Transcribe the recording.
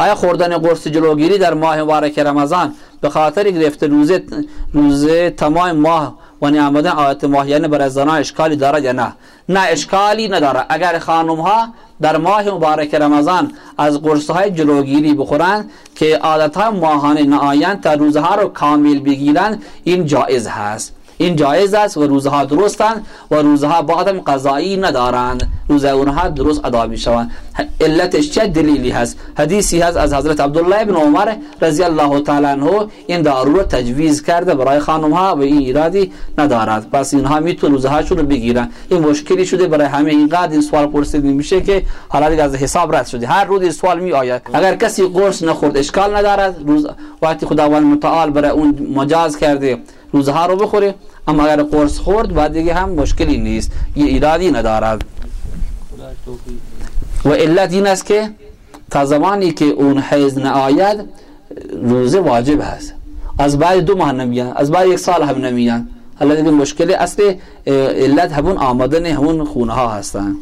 آیا خوردن قرص جلوگیری در ماه مبارک رمضان به خاطر گرفته روزه روزه تمام ماه و نیامدن آیت ماه یعنی برای زنان اشکالی دارد یا نه؟ نه اشکالی نداره اگر خانم ها در ماه مبارک رمضان از قرص های جلوگیری بخورند که عادت های ماهانه نآیند تا روزها رو کامل بگیرند این جایز هست. این جایز است و روزها درستند و روزها بعدم قضایی ندارند. روز اونها درست ادا می شوند علتش چه دلیلی هست؟ حدیثی هست از حضرت عبدالله ابن عمر رضی الله تعالی عنه این دارو رو تجویز کرده برای خانم ها و این ایرادی ندارد. پس اینها میتون روزهاشون رو بگیرن. این مشکلی شده برای همه اینقدر این سوال پرسیده میشه که حالا دیگه از حساب رد شده. هر روز سوال می آید اگر کسی قرص نخورد اشکال ندارد. روز وقتی خداوند متعال برای اون مجاز کرده روزها رو بخوره اما اگر قرص خورد بعد دیگه هم مشکلی نیست. یه ایرادی ندارد. و علت این است که تا زمانی که اون حیض نآید روزه واجب هست. از بعد دو ماه نمیان از بعد یک سال هم نمیان حالا دیگه مشکل اصل علت همون آمدن همون خونه ها هستن.